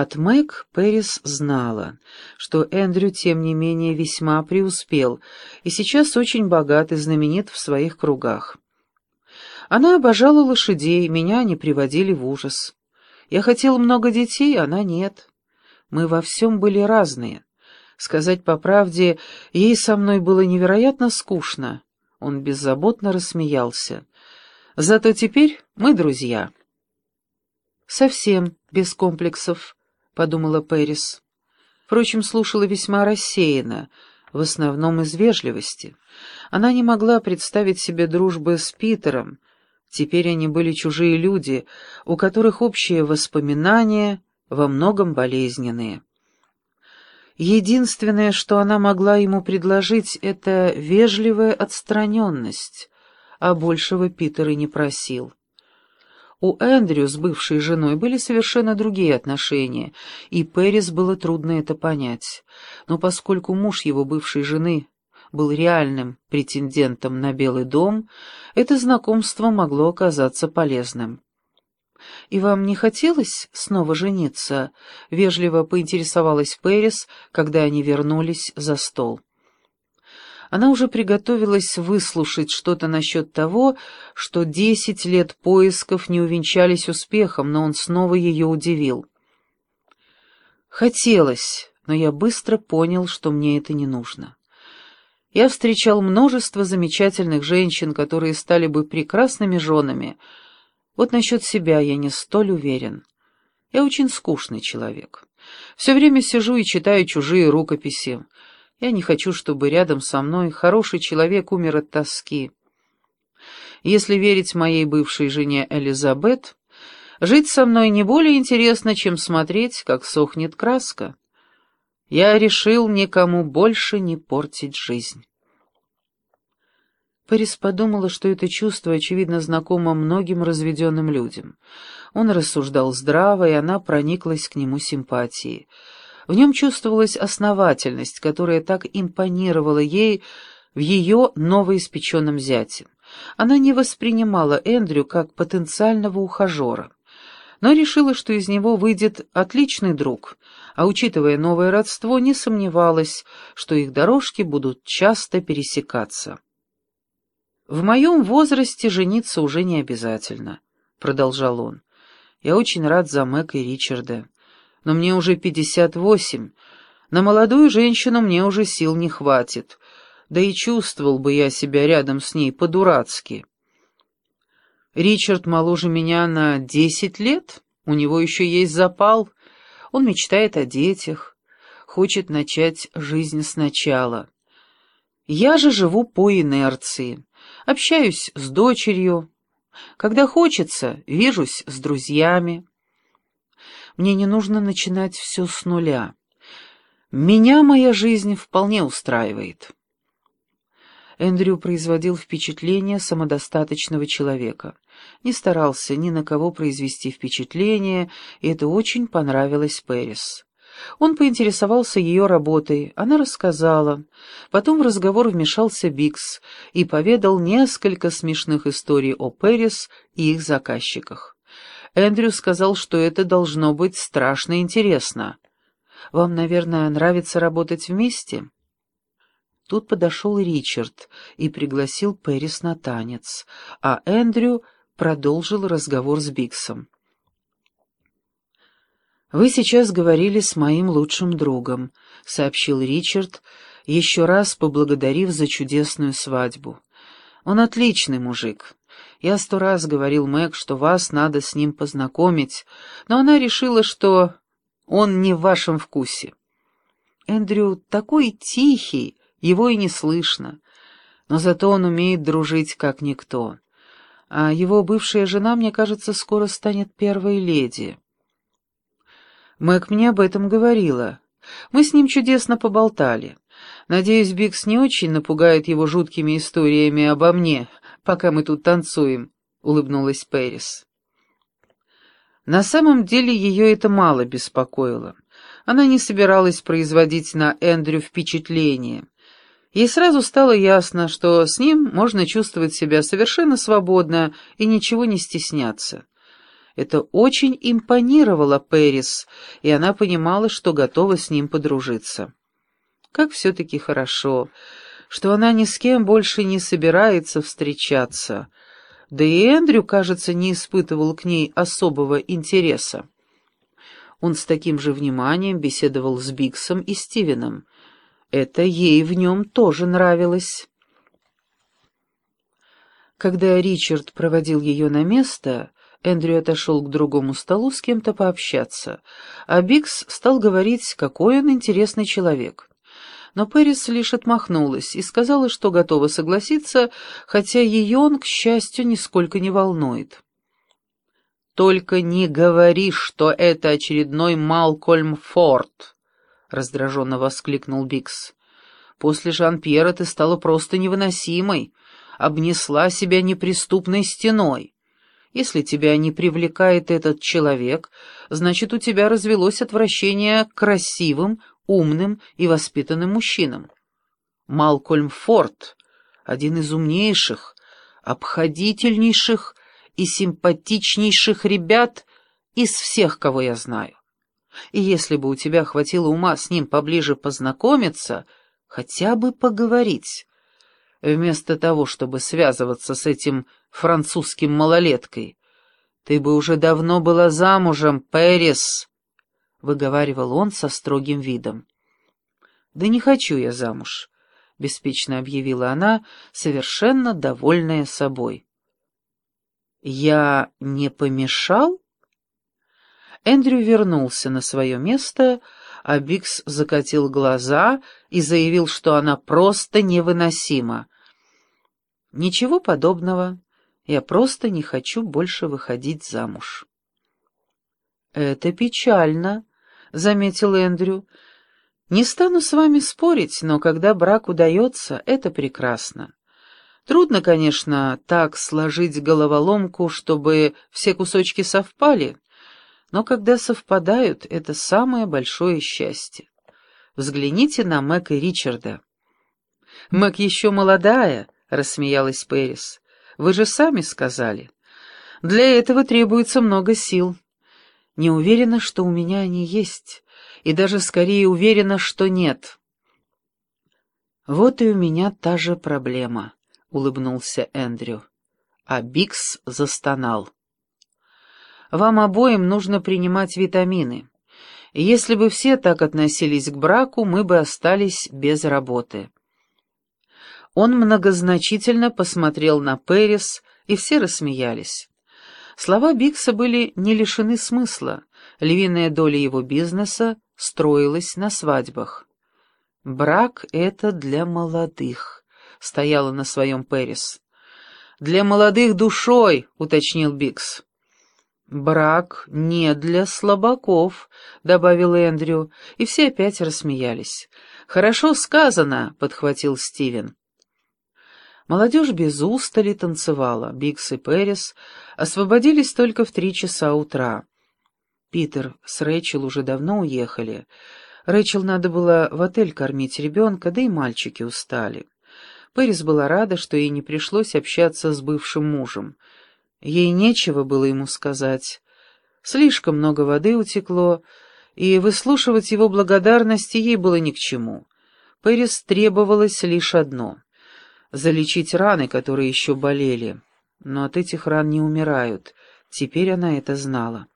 От Мэг Пэрис знала, что Эндрю, тем не менее, весьма преуспел и сейчас очень богат и знаменит в своих кругах. Она обожала лошадей, меня они приводили в ужас. Я хотел много детей, она нет. Мы во всем были разные. Сказать по правде, ей со мной было невероятно скучно. Он беззаботно рассмеялся. Зато теперь мы друзья. Совсем без комплексов, подумала Пэрис. Впрочем, слушала весьма рассеянно, в основном из вежливости. Она не могла представить себе дружбы с Питером. Теперь они были чужие люди, у которых общие воспоминания во многом болезненные. Единственное, что она могла ему предложить, это вежливая отстраненность, а большего Питер и не просил. У Эндрю с бывшей женой были совершенно другие отношения, и Пэрис было трудно это понять. Но поскольку муж его бывшей жены был реальным претендентом на Белый дом, это знакомство могло оказаться полезным. «И вам не хотелось снова жениться?» — вежливо поинтересовалась Пэрис, когда они вернулись за стол. Она уже приготовилась выслушать что-то насчет того, что десять лет поисков не увенчались успехом, но он снова ее удивил. «Хотелось, но я быстро понял, что мне это не нужно. Я встречал множество замечательных женщин, которые стали бы прекрасными женами, — вот насчет себя я не столь уверен. Я очень скучный человек. Все время сижу и читаю чужие рукописи. Я не хочу, чтобы рядом со мной хороший человек умер от тоски. Если верить моей бывшей жене Элизабет, жить со мной не более интересно, чем смотреть, как сохнет краска. Я решил никому больше не портить жизнь. Пэрис подумала, что это чувство, очевидно, знакомо многим разведенным людям. Он рассуждал здраво, и она прониклась к нему симпатией. В нем чувствовалась основательность, которая так импонировала ей в ее новоиспеченном зяте. Она не воспринимала Эндрю как потенциального ухажера, но решила, что из него выйдет отличный друг, а, учитывая новое родство, не сомневалась, что их дорожки будут часто пересекаться. «В моем возрасте жениться уже не обязательно», — продолжал он. «Я очень рад за Мэг и Ричарда. Но мне уже пятьдесят восемь. На молодую женщину мне уже сил не хватит. Да и чувствовал бы я себя рядом с ней по-дурацки». «Ричард моложе меня на десять лет. У него еще есть запал. Он мечтает о детях, хочет начать жизнь сначала. Я же живу по инерции» общаюсь с дочерью. Когда хочется, вижусь с друзьями. Мне не нужно начинать все с нуля. Меня моя жизнь вполне устраивает. Эндрю производил впечатление самодостаточного человека. Не старался ни на кого произвести впечатление, и это очень понравилось Пэрис. Он поинтересовался ее работой, она рассказала. Потом в разговор вмешался Бикс и поведал несколько смешных историй о Пэрис и их заказчиках. Эндрю сказал, что это должно быть страшно интересно. «Вам, наверное, нравится работать вместе?» Тут подошел Ричард и пригласил Пэрис на танец, а Эндрю продолжил разговор с Биксом. «Вы сейчас говорили с моим лучшим другом», — сообщил Ричард, еще раз поблагодарив за чудесную свадьбу. «Он отличный мужик. Я сто раз говорил Мэг, что вас надо с ним познакомить, но она решила, что он не в вашем вкусе. Эндрю такой тихий, его и не слышно, но зато он умеет дружить как никто. А его бывшая жена, мне кажется, скоро станет первой леди». Мэг мне об этом говорила. Мы с ним чудесно поболтали. Надеюсь, Бикс не очень напугает его жуткими историями обо мне, пока мы тут танцуем», — улыбнулась Пэрис. На самом деле ее это мало беспокоило. Она не собиралась производить на Эндрю впечатление. Ей сразу стало ясно, что с ним можно чувствовать себя совершенно свободно и ничего не стесняться. Это очень импонировало Пэрис, и она понимала, что готова с ним подружиться. Как все-таки хорошо, что она ни с кем больше не собирается встречаться. Да и Эндрю, кажется, не испытывал к ней особого интереса. Он с таким же вниманием беседовал с Биксом и Стивеном. Это ей в нем тоже нравилось. Когда Ричард проводил ее на место, Эндрю отошел к другому столу с кем-то пообщаться, а Бикс стал говорить, какой он интересный человек. Но Пэрис лишь отмахнулась и сказала, что готова согласиться, хотя ее он, к счастью, нисколько не волнует. «Только не говори, что это очередной Малкольм Форд!» — раздраженно воскликнул Бикс. «После Жан-Пьера ты стала просто невыносимой, обнесла себя неприступной стеной. Если тебя не привлекает этот человек, значит, у тебя развелось отвращение к красивым, умным и воспитанным мужчинам. Малкольм Форд — один из умнейших, обходительнейших и симпатичнейших ребят из всех, кого я знаю. И если бы у тебя хватило ума с ним поближе познакомиться, хотя бы поговорить, вместо того, чтобы связываться с этим французским малолеткой, ты бы уже давно была замужем, Пэрис, — выговаривал он со строгим видом. «Да не хочу я замуж», — беспечно объявила она, совершенно довольная собой. «Я не помешал?» Эндрю вернулся на свое место, а Бикс закатил глаза и заявил, что она просто невыносима. «Ничего подобного. Я просто не хочу больше выходить замуж». «Это печально», — заметил Эндрю. «Не стану с вами спорить, но когда брак удается, это прекрасно. Трудно, конечно, так сложить головоломку, чтобы все кусочки совпали, но когда совпадают, это самое большое счастье. Взгляните на Мэг и Ричарда. «Мэг еще молодая», — рассмеялась Пэрис. «Вы же сами сказали. Для этого требуется много сил. Не уверена, что у меня они есть, и даже скорее уверена, что нет». «Вот и у меня та же проблема». — улыбнулся Эндрю. А Бикс застонал. «Вам обоим нужно принимать витамины. Если бы все так относились к браку, мы бы остались без работы». Он многозначительно посмотрел на Пэрис, и все рассмеялись. Слова Бикса были не лишены смысла. Львиная доля его бизнеса строилась на свадьбах. Брак — это для молодых стояла на своем Пэрис. «Для молодых душой», — уточнил Бикс. «Брак не для слабаков», — добавил Эндрю, и все опять рассмеялись. «Хорошо сказано», — подхватил Стивен. Молодежь без устали танцевала. Бикс и Пэрис освободились только в три часа утра. Питер с Рэйчел уже давно уехали. Рэйчел надо было в отель кормить ребенка, да и мальчики устали. Пэрис была рада, что ей не пришлось общаться с бывшим мужем. Ей нечего было ему сказать. Слишком много воды утекло, и выслушивать его благодарности ей было ни к чему. Пэрис требовалось лишь одно — залечить раны, которые еще болели. Но от этих ран не умирают. Теперь она это знала.